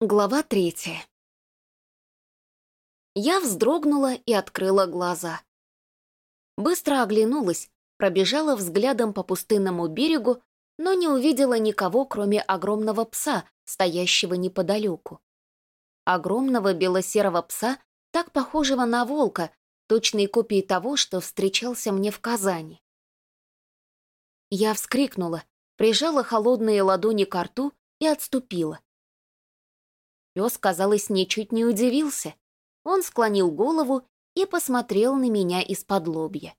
Глава третья. Я вздрогнула и открыла глаза. Быстро оглянулась, пробежала взглядом по пустынному берегу, но не увидела никого, кроме огромного пса, стоящего неподалеку. Огромного белосерого пса, так похожего на волка, точной копии того, что встречался мне в Казани. Я вскрикнула, прижала холодные ладони к рту и отступила. Пес, казалось, ничуть не удивился. Он склонил голову и посмотрел на меня из-под лобья.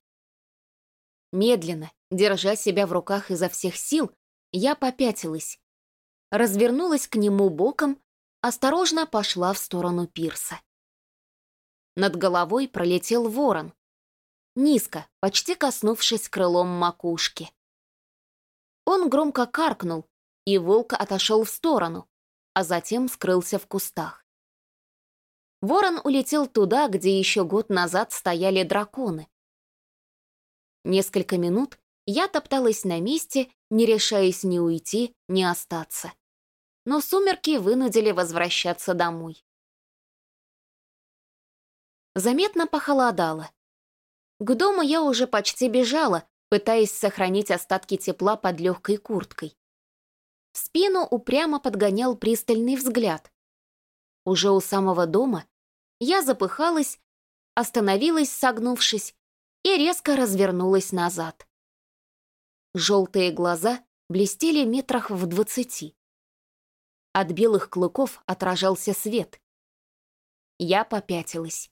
Медленно, держа себя в руках изо всех сил, я попятилась. Развернулась к нему боком, осторожно пошла в сторону пирса. Над головой пролетел ворон. Низко, почти коснувшись крылом макушки. Он громко каркнул, и волк отошел в сторону, а затем скрылся в кустах. Ворон улетел туда, где еще год назад стояли драконы. Несколько минут я топталась на месте, не решаясь ни уйти, ни остаться. Но сумерки вынудили возвращаться домой. Заметно похолодало. К дому я уже почти бежала, пытаясь сохранить остатки тепла под легкой курткой. В спину упрямо подгонял пристальный взгляд. Уже у самого дома я запыхалась, остановилась, согнувшись, и резко развернулась назад. Желтые глаза блестели метрах в двадцати. От белых клыков отражался свет. Я попятилась.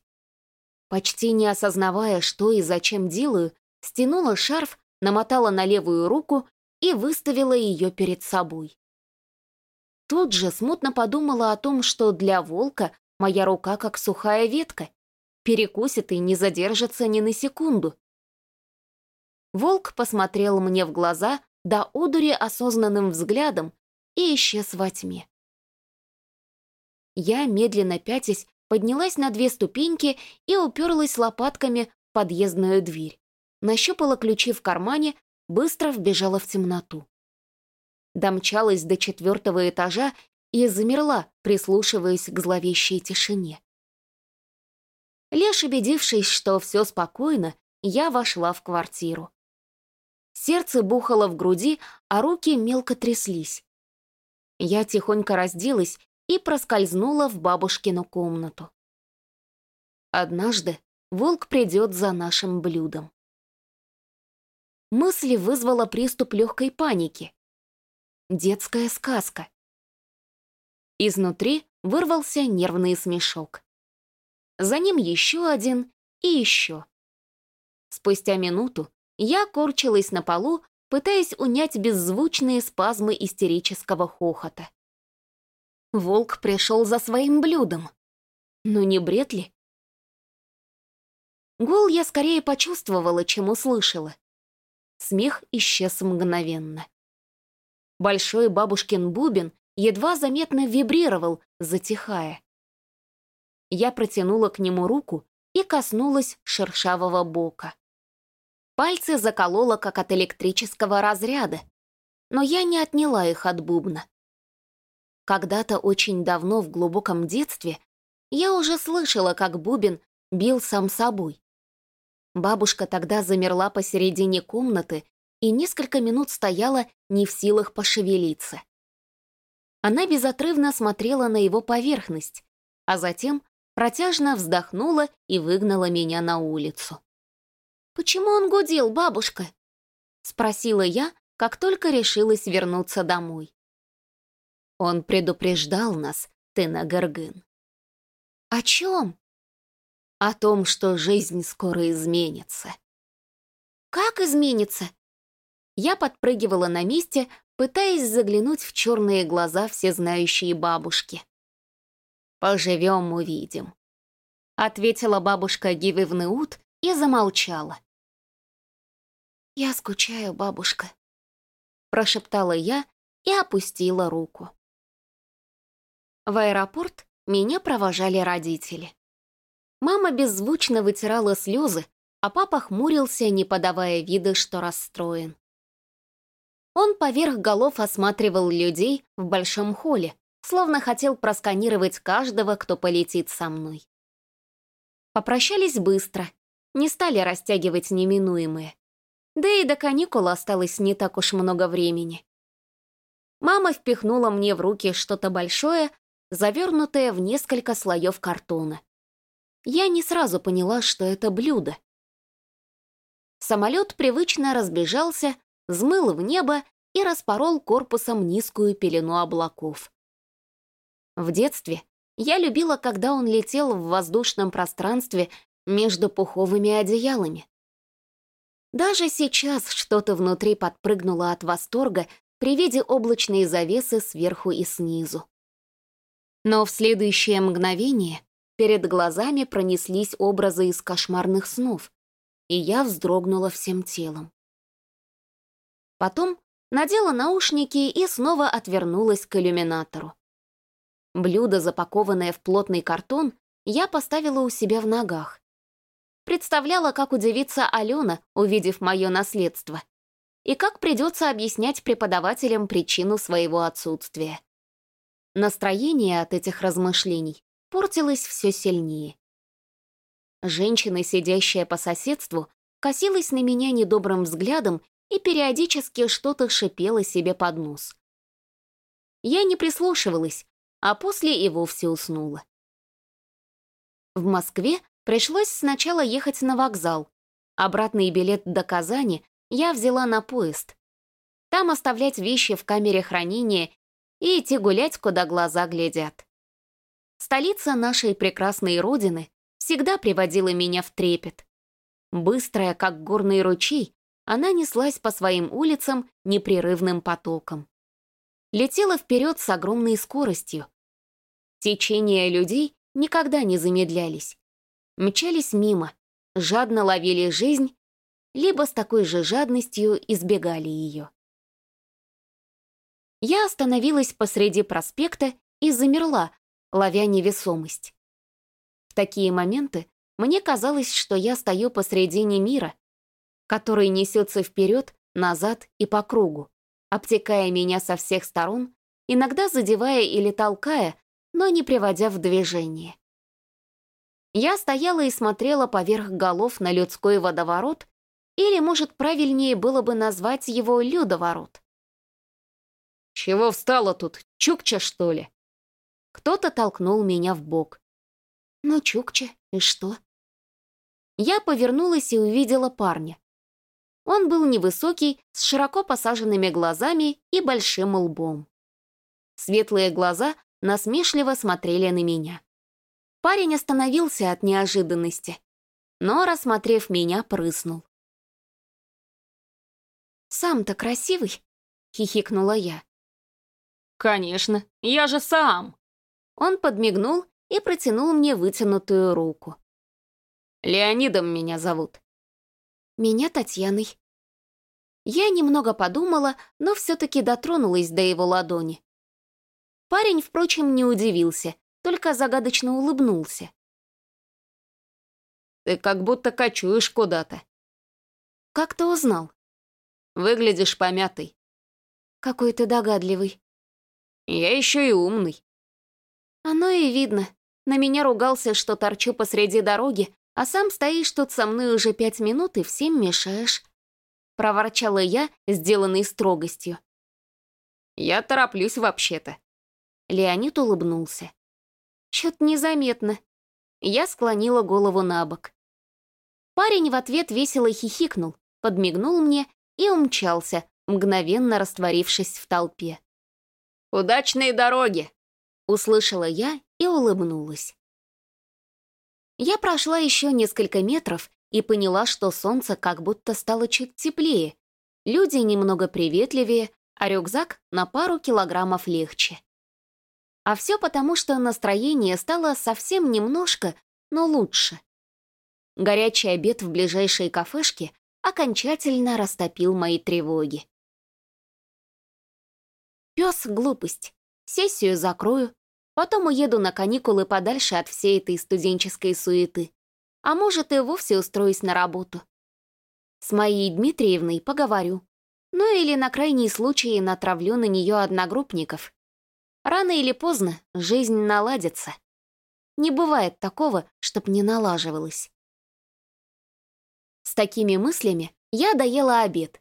Почти не осознавая, что и зачем делаю, стянула шарф, намотала на левую руку и выставила ее перед собой. Тут же смутно подумала о том, что для волка моя рука как сухая ветка, перекусит и не задержится ни на секунду. Волк посмотрел мне в глаза до одури осознанным взглядом и исчез во тьме. Я, медленно пятясь, поднялась на две ступеньки и уперлась лопатками в подъездную дверь. Нащупала ключи в кармане, быстро вбежала в темноту. Домчалась до четвертого этажа и замерла, прислушиваясь к зловещей тишине. Лишь убедившись, что все спокойно, я вошла в квартиру. Сердце бухало в груди, а руки мелко тряслись. Я тихонько разделась и проскользнула в бабушкину комнату. Однажды волк придет за нашим блюдом. Мысли вызвала приступ легкой паники. Детская сказка. Изнутри вырвался нервный смешок. За ним еще один и еще. Спустя минуту я корчилась на полу, пытаясь унять беззвучные спазмы истерического хохота. Волк пришел за своим блюдом. Ну не бред ли? Гул я скорее почувствовала, чем услышала. Смех исчез мгновенно. Большой бабушкин бубен едва заметно вибрировал, затихая. Я протянула к нему руку и коснулась шершавого бока. Пальцы заколола, как от электрического разряда, но я не отняла их от бубна. Когда-то очень давно, в глубоком детстве, я уже слышала, как бубен бил сам собой. Бабушка тогда замерла посередине комнаты и несколько минут стояла не в силах пошевелиться. Она безотрывно смотрела на его поверхность, а затем протяжно вздохнула и выгнала меня на улицу. «Почему он гудел, бабушка?» — спросила я, как только решилась вернуться домой. Он предупреждал нас, ты на Горгын. «О чем?» О том, что жизнь скоро изменится. Как изменится? Я подпрыгивала на месте, пытаясь заглянуть в черные глаза всезнающей бабушки. «Поживем, увидим», — ответила бабушка Гививнеут и замолчала. «Я скучаю, бабушка», — прошептала я и опустила руку. В аэропорт меня провожали родители. Мама беззвучно вытирала слезы, а папа хмурился, не подавая вида, что расстроен. Он поверх голов осматривал людей в большом холле, словно хотел просканировать каждого, кто полетит со мной. Попрощались быстро, не стали растягивать неминуемое. Да и до каникул осталось не так уж много времени. Мама впихнула мне в руки что-то большое, завернутое в несколько слоев картона. Я не сразу поняла, что это блюдо. Самолет привычно разбежался, взмыл в небо и распорол корпусом низкую пелену облаков. В детстве я любила, когда он летел в воздушном пространстве между пуховыми одеялами. Даже сейчас что-то внутри подпрыгнуло от восторга при виде облачной завесы сверху и снизу. Но в следующее мгновение перед глазами пронеслись образы из кошмарных снов, и я вздрогнула всем телом. Потом надела наушники и снова отвернулась к иллюминатору. Блюдо, запакованное в плотный картон, я поставила у себя в ногах. Представляла, как удивится Алена, увидев мое наследство, и как придется объяснять преподавателям причину своего отсутствия. Настроение от этих размышлений портилось все сильнее. Женщина, сидящая по соседству, косилась на меня недобрым взглядом и периодически что-то шипела себе под нос. Я не прислушивалась, а после и вовсе уснула. В Москве пришлось сначала ехать на вокзал. Обратный билет до Казани я взяла на поезд. Там оставлять вещи в камере хранения и идти гулять, куда глаза глядят. Столица нашей прекрасной родины всегда приводила меня в трепет. Быстрая, как горный ручей, она неслась по своим улицам непрерывным потоком. Летела вперед с огромной скоростью. Течения людей никогда не замедлялись. Мчались мимо, жадно ловили жизнь, либо с такой же жадностью избегали ее. Я остановилась посреди проспекта и замерла, ловя невесомость такие моменты мне казалось, что я стою посредине мира, который несется вперед, назад и по кругу, обтекая меня со всех сторон, иногда задевая или толкая, но не приводя в движение. Я стояла и смотрела поверх голов на людской водоворот, или, может, правильнее было бы назвать его людоворот. «Чего встала тут? Чукча, что ли?» Кто-то толкнул меня в бок. «Ну, Чукча, и что?» Я повернулась и увидела парня. Он был невысокий, с широко посаженными глазами и большим лбом. Светлые глаза насмешливо смотрели на меня. Парень остановился от неожиданности, но, рассмотрев меня, прыснул. «Сам-то красивый?» — хихикнула я. «Конечно, я же сам!» Он подмигнул и протянул мне вытянутую руку. «Леонидом меня зовут». «Меня Татьяной». Я немного подумала, но все-таки дотронулась до его ладони. Парень, впрочем, не удивился, только загадочно улыбнулся. «Ты как будто кочуешь куда-то». «Как ты узнал?» «Выглядишь помятый». «Какой ты догадливый». «Я еще и умный». «Оно и видно. На меня ругался, что торчу посреди дороги, а сам стоишь тут со мной уже пять минут и всем мешаешь. Проворчала я, сделанной строгостью. Я тороплюсь вообще-то. Леонид улыбнулся. Чё-то незаметно. Я склонила голову на бок. Парень в ответ весело хихикнул, подмигнул мне и умчался, мгновенно растворившись в толпе. «Удачной дороги!» — услышала я и улыбнулась. Я прошла еще несколько метров и поняла, что солнце как будто стало чуть теплее, люди немного приветливее, а рюкзак на пару килограммов легче. А все потому, что настроение стало совсем немножко, но лучше. Горячий обед в ближайшей кафешке окончательно растопил мои тревоги. Пес — глупость. Сессию закрою, Потом уеду на каникулы подальше от всей этой студенческой суеты. А может, и вовсе устроюсь на работу. С моей Дмитриевной поговорю. Ну или на крайний случай натравлю на нее одногруппников. Рано или поздно жизнь наладится. Не бывает такого, чтоб не налаживалось. С такими мыслями я доела обед.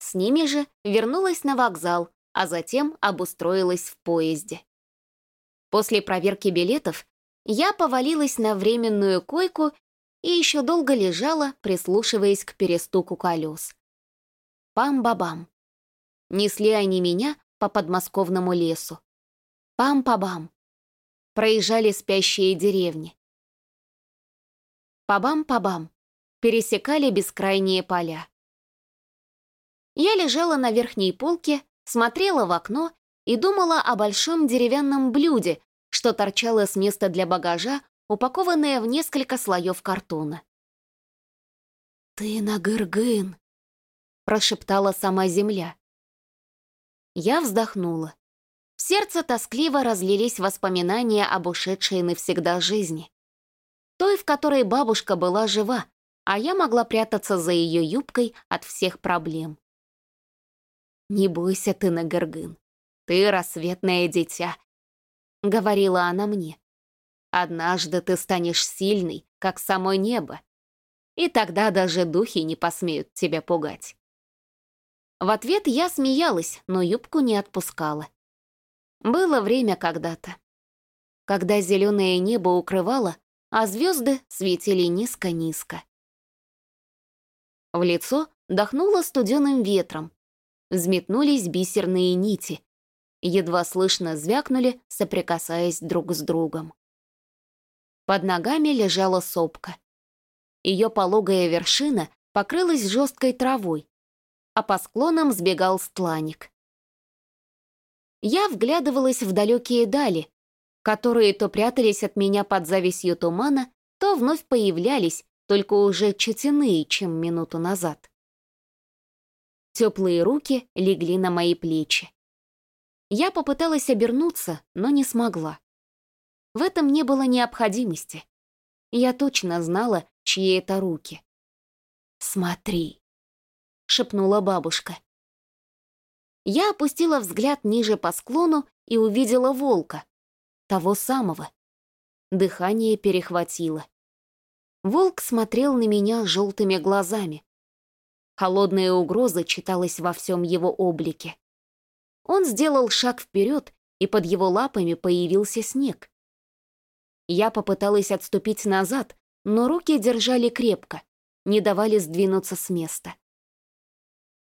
С ними же вернулась на вокзал, а затем обустроилась в поезде. После проверки билетов я повалилась на временную койку и еще долго лежала, прислушиваясь к перестуку колес. Пам-бабам. Несли они меня по подмосковному лесу. Пам-пабам. Проезжали спящие деревни. Пабам-пабам. Пересекали бескрайние поля. Я лежала на верхней полке, смотрела в окно и думала о большом деревянном блюде, что торчало с места для багажа, упакованное в несколько слоев картона. «Ты на Гыргын», — прошептала сама земля. Я вздохнула. В сердце тоскливо разлились воспоминания об ушедшей навсегда жизни. Той, в которой бабушка была жива, а я могла прятаться за ее юбкой от всех проблем. «Не бойся ты, Нагыргын, ты рассветное дитя», — говорила она мне. «Однажды ты станешь сильной, как само небо, и тогда даже духи не посмеют тебя пугать». В ответ я смеялась, но юбку не отпускала. Было время когда-то, когда зеленое небо укрывало, а звезды светили низко-низко. В лицо дохнуло студеным ветром, взметнулись бисерные нити, едва слышно звякнули, соприкасаясь друг с другом. Под ногами лежала сопка. Ее пологая вершина покрылась жесткой травой, а по склонам сбегал стланик. Я вглядывалась в далекие дали, которые то прятались от меня под зависью тумана, то вновь появлялись, только уже чуть чем минуту назад. Теплые руки легли на мои плечи. Я попыталась обернуться, но не смогла. В этом не было необходимости. Я точно знала, чьи это руки. «Смотри», — шепнула бабушка. Я опустила взгляд ниже по склону и увидела волка, того самого. Дыхание перехватило. Волк смотрел на меня желтыми глазами. Холодная угроза читалась во всем его облике. Он сделал шаг вперед, и под его лапами появился снег. Я попыталась отступить назад, но руки держали крепко, не давали сдвинуться с места.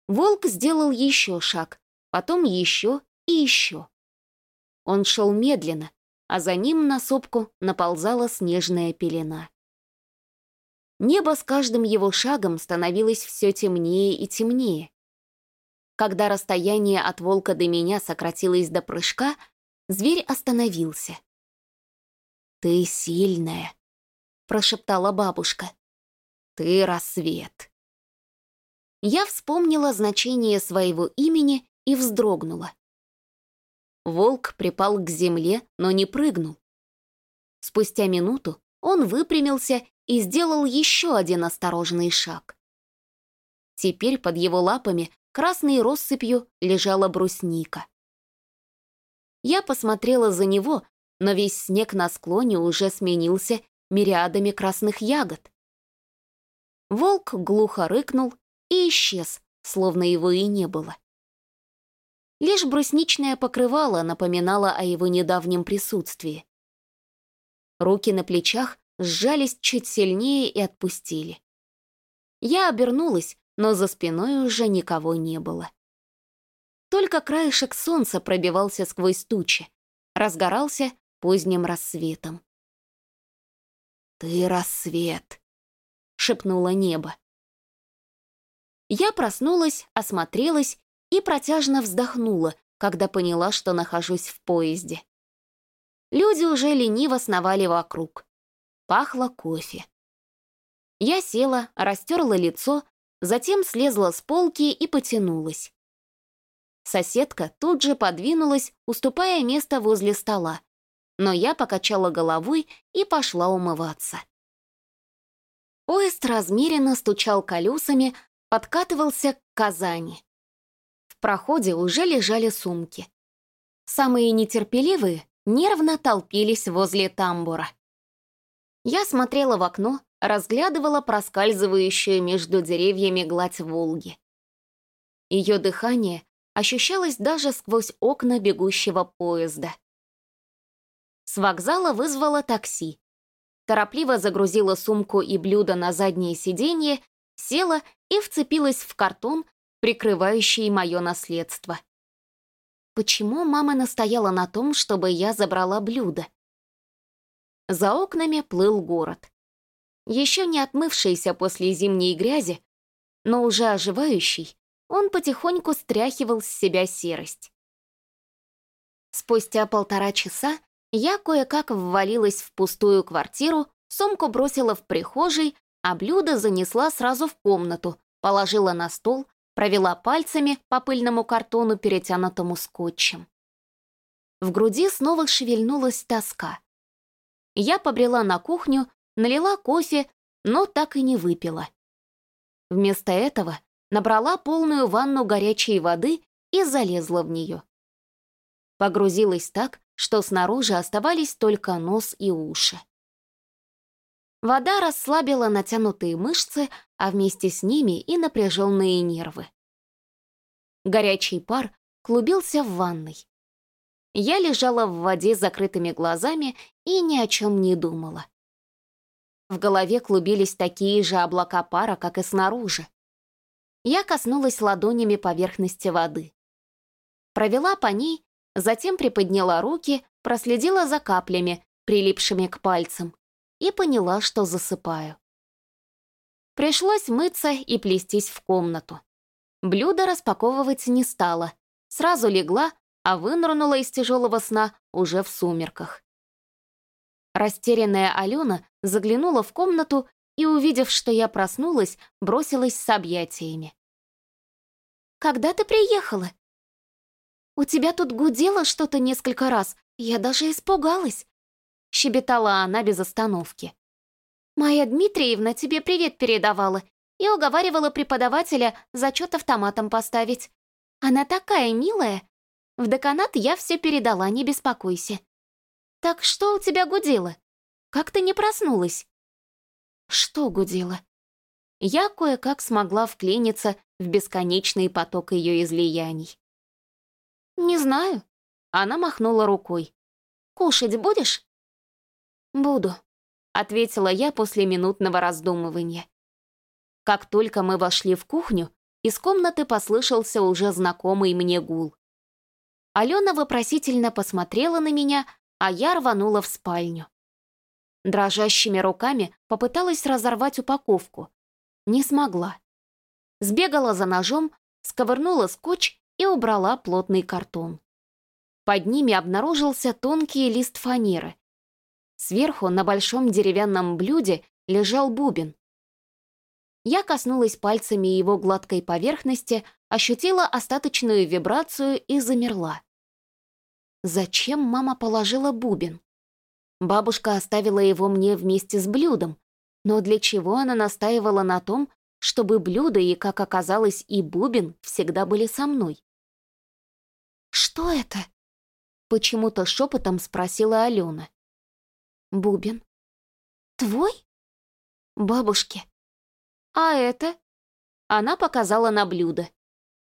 Волк сделал еще шаг, потом еще и еще. Он шел медленно, а за ним на сопку наползала снежная пелена. Небо с каждым его шагом становилось все темнее и темнее. Когда расстояние от волка до меня сократилось до прыжка, зверь остановился. «Ты сильная», — прошептала бабушка. «Ты рассвет». Я вспомнила значение своего имени и вздрогнула. Волк припал к земле, но не прыгнул. Спустя минуту он выпрямился и сделал еще один осторожный шаг. Теперь под его лапами красной россыпью лежала брусника. Я посмотрела за него, но весь снег на склоне уже сменился мириадами красных ягод. Волк глухо рыкнул и исчез, словно его и не было. Лишь брусничное покрывало напоминало о его недавнем присутствии. Руки на плечах сжались чуть сильнее и отпустили. Я обернулась, но за спиной уже никого не было. Только краешек солнца пробивался сквозь тучи, разгорался поздним рассветом. «Ты рассвет», — шепнуло небо. Я проснулась, осмотрелась и протяжно вздохнула, когда поняла, что нахожусь в поезде. Люди уже лениво сновали вокруг. Пахло кофе. Я села, растерла лицо, затем слезла с полки и потянулась. Соседка тут же подвинулась, уступая место возле стола, но я покачала головой и пошла умываться. Поезд размеренно стучал колесами, подкатывался к Казани. В проходе уже лежали сумки. Самые нетерпеливые нервно толпились возле тамбура. Я смотрела в окно, разглядывала проскальзывающую между деревьями гладь Волги. Ее дыхание ощущалось даже сквозь окна бегущего поезда. С вокзала вызвала такси. Торопливо загрузила сумку и блюдо на заднее сиденье, села и вцепилась в картон, прикрывающий мое наследство. Почему мама настояла на том, чтобы я забрала блюдо? За окнами плыл город. Еще не отмывшийся после зимней грязи, но уже оживающий, он потихоньку стряхивал с себя серость. Спустя полтора часа я кое-как ввалилась в пустую квартиру, сумку бросила в прихожей, а блюдо занесла сразу в комнату, положила на стол, провела пальцами по пыльному картону, перетянутому скотчем. В груди снова шевельнулась тоска. Я побрела на кухню, налила кофе, но так и не выпила. Вместо этого набрала полную ванну горячей воды и залезла в нее. Погрузилась так, что снаружи оставались только нос и уши. Вода расслабила натянутые мышцы, а вместе с ними и напряженные нервы. Горячий пар клубился в ванной. Я лежала в воде с закрытыми глазами и ни о чем не думала. В голове клубились такие же облака пара, как и снаружи. Я коснулась ладонями поверхности воды. Провела по ней, затем приподняла руки, проследила за каплями, прилипшими к пальцам, и поняла, что засыпаю. Пришлось мыться и плестись в комнату. Блюдо распаковывать не стала, сразу легла, а вынырнула из тяжелого сна уже в сумерках. Растерянная Алена заглянула в комнату и, увидев, что я проснулась, бросилась с объятиями. «Когда ты приехала?» «У тебя тут гудело что-то несколько раз, я даже испугалась», — щебетала она без остановки. «Моя Дмитриевна тебе привет передавала и уговаривала преподавателя зачет автоматом поставить. Она такая милая. В деканат я все передала, не беспокойся. Так что у тебя гудело? Как ты не проснулась?» «Что гудело?» Я кое-как смогла вклиниться в бесконечный поток ее излияний. «Не знаю». Она махнула рукой. «Кушать будешь?» «Буду», — ответила я после минутного раздумывания. Как только мы вошли в кухню, из комнаты послышался уже знакомый мне гул. Алена вопросительно посмотрела на меня, а я рванула в спальню. Дрожащими руками попыталась разорвать упаковку. Не смогла. Сбегала за ножом, сковырнула скотч и убрала плотный картон. Под ними обнаружился тонкий лист фанеры, Сверху на большом деревянном блюде лежал бубен. Я коснулась пальцами его гладкой поверхности, ощутила остаточную вибрацию и замерла. Зачем мама положила бубен? Бабушка оставила его мне вместе с блюдом, но для чего она настаивала на том, чтобы блюдо и, как оказалось, и бубен всегда были со мной? «Что это?» — почему-то шепотом спросила Алена. Бубен. Твой? Бабушки. А это? Она показала на блюдо.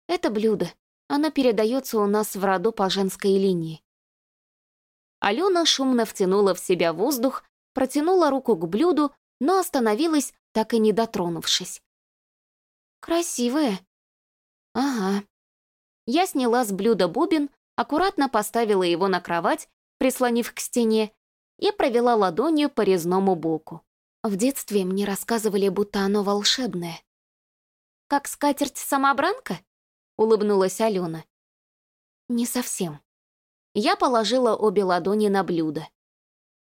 Это блюдо. Оно передается у нас в роду по женской линии. Алена шумно втянула в себя воздух, протянула руку к блюду, но остановилась, так и не дотронувшись. «Красивое». «Ага». Я сняла с блюда бубен, аккуратно поставила его на кровать, прислонив к стене, и провела ладонью по резному боку. В детстве мне рассказывали, будто оно волшебное. «Как скатерть-самобранка?» — улыбнулась Алена. «Не совсем». Я положила обе ладони на блюдо.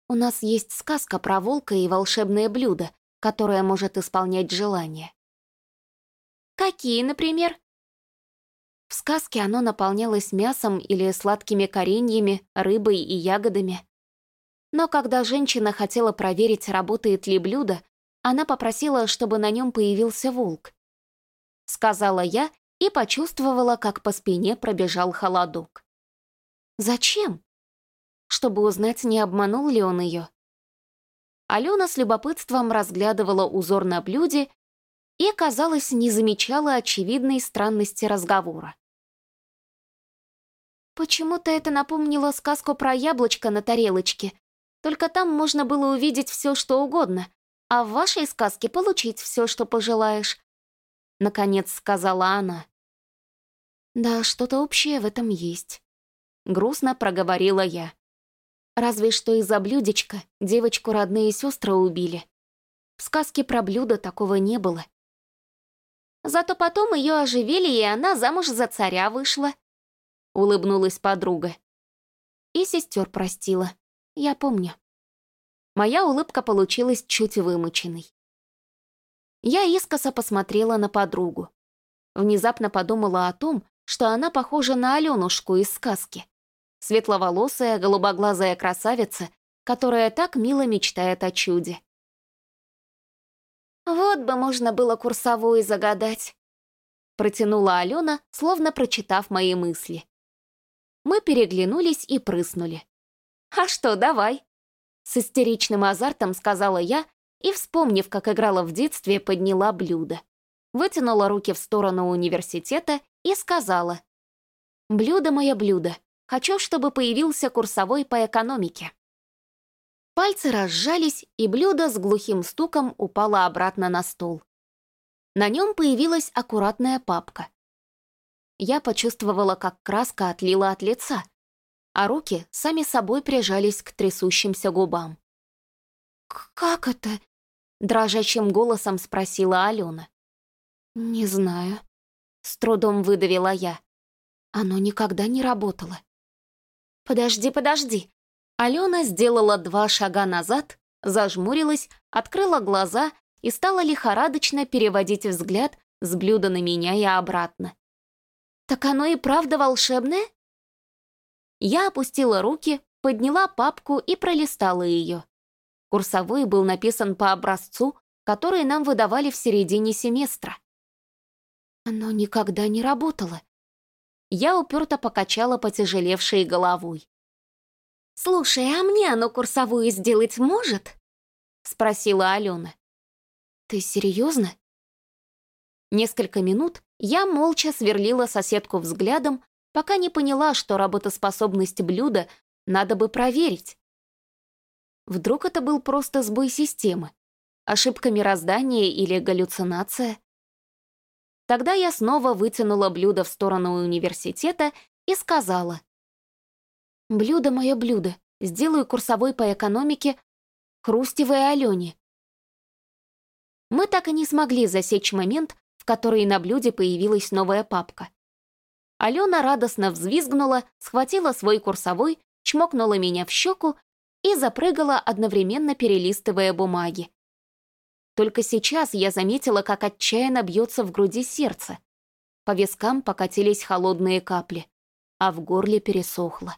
У нас есть сказка про волка и волшебное блюдо, которое может исполнять желания. «Какие, например?» В сказке оно наполнялось мясом или сладкими кореньями, рыбой и ягодами. Но когда женщина хотела проверить, работает ли блюдо, она попросила, чтобы на нем появился волк. Сказала я и почувствовала, как по спине пробежал холодок. Зачем? Чтобы узнать, не обманул ли он ее. Алена с любопытством разглядывала узор на блюде и, казалось, не замечала очевидной странности разговора. Почему-то это напомнило сказку про яблочко на тарелочке, только там можно было увидеть все, что угодно, а в вашей сказке получить все, что пожелаешь. Наконец сказала она. Да, что-то общее в этом есть. Грустно проговорила я. Разве что из-за блюдечка девочку родные сестры убили. В сказке про блюдо такого не было. Зато потом ее оживили, и она замуж за царя вышла. Улыбнулась подруга. И сестер простила. Я помню. Моя улыбка получилась чуть вымученной. Я искоса посмотрела на подругу. Внезапно подумала о том, что она похожа на Аленушку из сказки. Светловолосая, голубоглазая красавица, которая так мило мечтает о чуде. «Вот бы можно было курсовую загадать», — протянула Алена, словно прочитав мои мысли. Мы переглянулись и прыснули. «А что, давай?» С истеричным азартом сказала я и, вспомнив, как играла в детстве, подняла блюдо. Вытянула руки в сторону университета и сказала. «Блюдо мое блюдо. Хочу, чтобы появился курсовой по экономике». Пальцы разжались, и блюдо с глухим стуком упало обратно на стол. На нем появилась аккуратная папка. Я почувствовала, как краска отлила от лица, а руки сами собой прижались к трясущимся губам. «Как это?» — дрожащим голосом спросила Алена. «Не знаю», — с трудом выдавила я. Оно никогда не работало. «Подожди, подожди», Алена сделала два шага назад, зажмурилась, открыла глаза и стала лихорадочно переводить взгляд с блюда на меня и обратно. «Так оно и правда волшебное?» Я опустила руки, подняла папку и пролистала ее. Курсовой был написан по образцу, который нам выдавали в середине семестра. Оно никогда не работало. Я уперто покачала потяжелевшей головой. «Слушай, а мне оно курсовую сделать может?» — спросила Алена. «Ты серьезно?» Несколько минут я молча сверлила соседку взглядом, пока не поняла, что работоспособность блюда надо бы проверить. Вдруг это был просто сбой системы, ошибка мироздания или галлюцинация? Тогда я снова вытянула блюдо в сторону университета и сказала — Блюдо мое блюдо. Сделаю курсовой по экономике Хрустевой Алене. Мы так и не смогли засечь момент, в который на блюде появилась новая папка. Алена радостно взвизгнула, схватила свой курсовой, чмокнула меня в щеку и запрыгала, одновременно перелистывая бумаги. Только сейчас я заметила, как отчаянно бьется в груди сердце. По вискам покатились холодные капли, а в горле пересохло.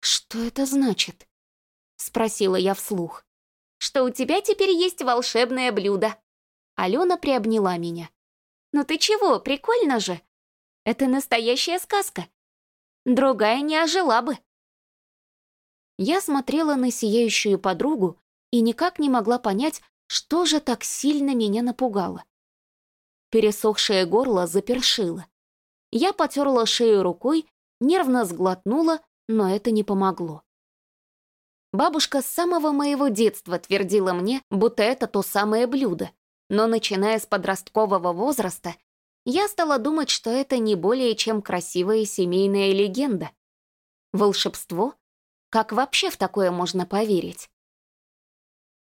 «Что это значит?» — спросила я вслух. «Что у тебя теперь есть волшебное блюдо». Алена приобняла меня. «Ну ты чего, прикольно же? Это настоящая сказка. Другая не ожила бы». Я смотрела на сияющую подругу и никак не могла понять, что же так сильно меня напугало. Пересохшее горло запершило. Я потерла шею рукой, нервно сглотнула но это не помогло. Бабушка с самого моего детства твердила мне, будто это то самое блюдо, но начиная с подросткового возраста, я стала думать, что это не более чем красивая семейная легенда. Волшебство? Как вообще в такое можно поверить?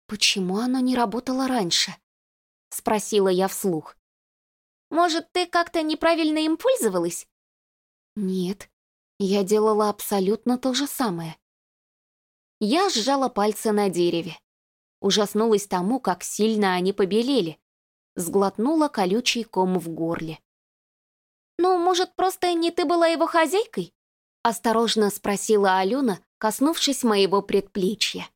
«Почему оно не работало раньше?» — спросила я вслух. «Может, ты как-то неправильно им пользовалась?» «Нет, я делала абсолютно то же самое. Я сжала пальцы на дереве. Ужаснулась тому, как сильно они побелели. Сглотнула колючий ком в горле. «Ну, может, просто не ты была его хозяйкой?» Осторожно спросила Алена, коснувшись моего предплечья.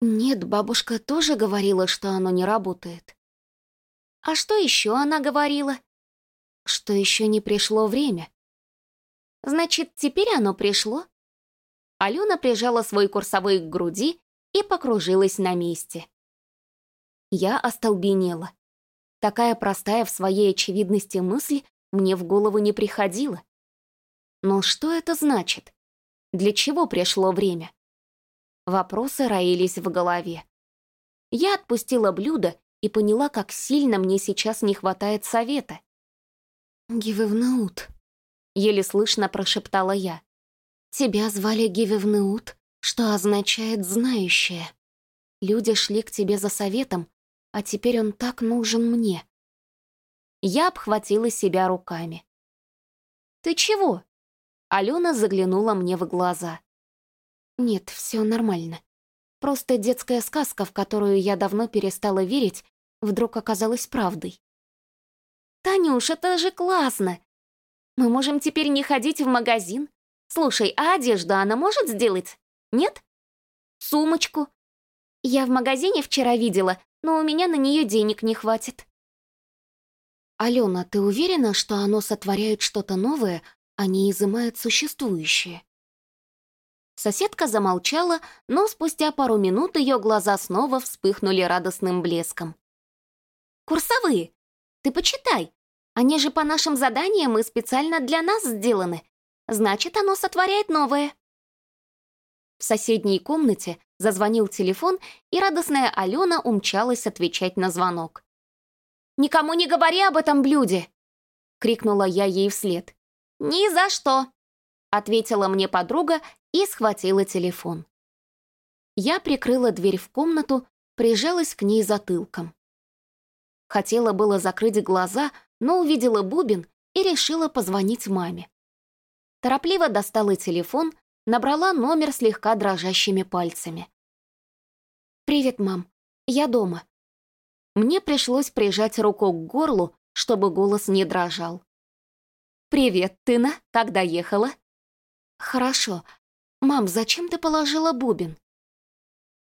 Нет, бабушка тоже говорила, что оно не работает. А что еще она говорила? Что еще не пришло время. Значит, теперь оно пришло?» Алена прижала свой курсовой к груди и покружилась на месте. Я остолбенела. Такая простая в своей очевидности мысль мне в голову не приходила. Но что это значит? Для чего пришло время? Вопросы роились в голове. Я отпустила блюдо и поняла, как сильно мне сейчас не хватает совета. «Гивевнаут», — еле слышно прошептала я. «Тебя звали Гивевнаут, что означает «знающая». Люди шли к тебе за советом, а теперь он так нужен мне». Я обхватила себя руками. «Ты чего?» Алена заглянула мне в глаза. «Нет, все нормально. Просто детская сказка, в которую я давно перестала верить, вдруг оказалась правдой. «Танюш, это же классно! Мы можем теперь не ходить в магазин. Слушай, а одежду она может сделать? Нет? Сумочку? Я в магазине вчера видела, но у меня на нее денег не хватит». «Алена, ты уверена, что оно сотворяет что-то новое, а не изымает существующее?» Соседка замолчала, но спустя пару минут ее глаза снова вспыхнули радостным блеском. «Курсовые! Ты почитай! Они же по нашим заданиям и специально для нас сделаны. Значит, оно сотворяет новое!» В соседней комнате зазвонил телефон, и радостная Алена умчалась отвечать на звонок. «Никому не говори об этом блюде!» — крикнула я ей вслед. «Ни за что!» — ответила мне подруга и схватила телефон. Я прикрыла дверь в комнату, прижалась к ней затылком. Хотела было закрыть глаза, но увидела бубен и решила позвонить маме. Торопливо достала телефон, набрала номер слегка дрожащими пальцами. «Привет, мам. Я дома». Мне пришлось прижать руку к горлу, чтобы голос не дрожал. «Привет, Тына. Как доехала?» «Хорошо. «Мам, зачем ты положила бубен?»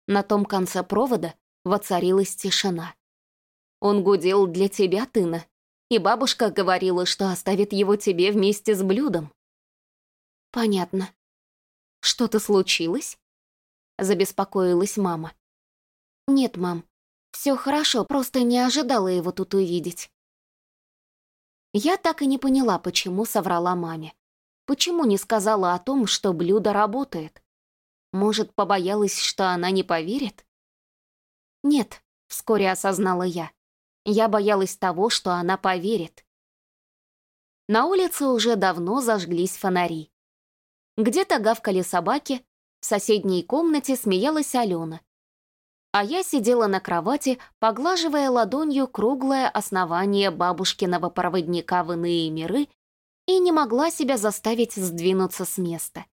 На том конце провода воцарилась тишина. «Он гудел для тебя, Тына, и бабушка говорила, что оставит его тебе вместе с блюдом». «Понятно. Что-то случилось?» Забеспокоилась мама. «Нет, мам, все хорошо, просто не ожидала его тут увидеть». Я так и не поняла, почему соврала маме. Почему не сказала о том, что блюдо работает? Может, побоялась, что она не поверит? Нет, вскоре осознала я. Я боялась того, что она поверит. На улице уже давно зажглись фонари. Где-то гавкали собаки, в соседней комнате смеялась Алена. А я сидела на кровати, поглаживая ладонью круглое основание бабушкиного проводника в иные миры и не могла себя заставить сдвинуться с места.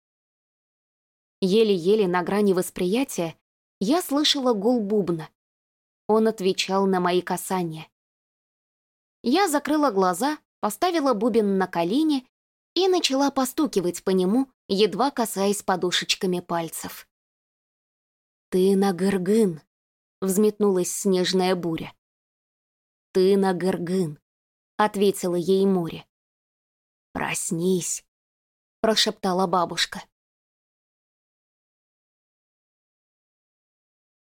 Еле-еле на грани восприятия я слышала гул бубна. Он отвечал на мои касания. Я закрыла глаза, поставила бубен на колени и начала постукивать по нему, едва касаясь подушечками пальцев. «Ты на Гыргын!» — взметнулась снежная буря. «Ты на Гыргын!» — ответила ей море. «Проснись», — прошептала бабушка.